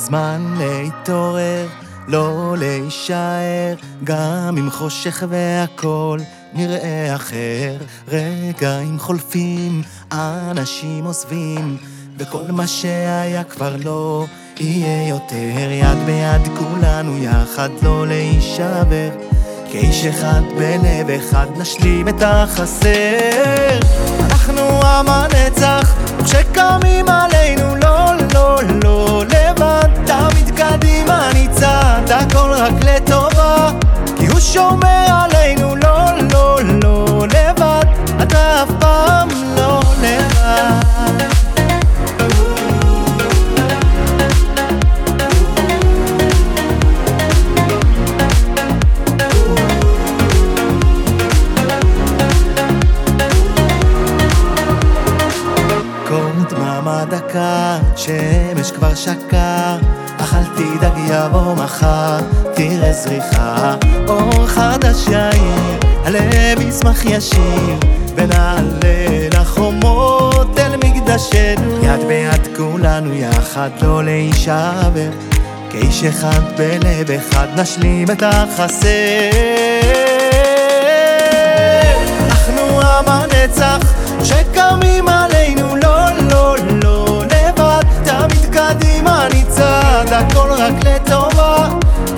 זמן להתעורר, לא להישאר, גם אם חושך והכל נראה אחר. רגעים חולפים, אנשים עוזבים, וכל מה שהיה כבר לא יהיה יותר. יד ביד כולנו יחד לא להישבר, כאיש אחד בלב אחד נשלים את החסר. אנחנו עם הנצח, וכשקמים עלינו שומר עלינו לא, לא, לא לבד. אתה אף פעם דממה דקה, שמש כבר שקע, אך אל תדאג יבוא מחר, תראה זריחה, אור חדש יאיר, הלב ישמח ישיר, ונעלה לחומות אל מקדשנו, יד ביד כולנו יחד לא להישבר, כאיש אחד בלב אחד נשלים את החסר. אנחנו עם הנצח, שקמים עלינו הכל רק לטובה,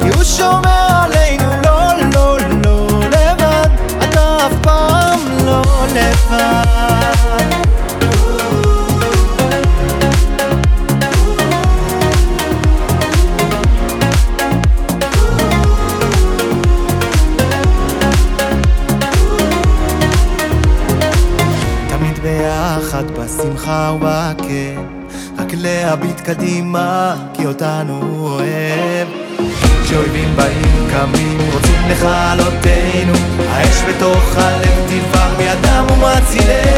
כי הוא שומר עלינו לא, לא, לא לבד, אתה אף פעם לא לבד. תמיד ביחד בשמחה ובכאב רק להביט קדימה כי אותנו הוא אוהב. כשאויבים באים קמים רוצים לכלותנו האש בתוך הלב תבער בידם ומצילנו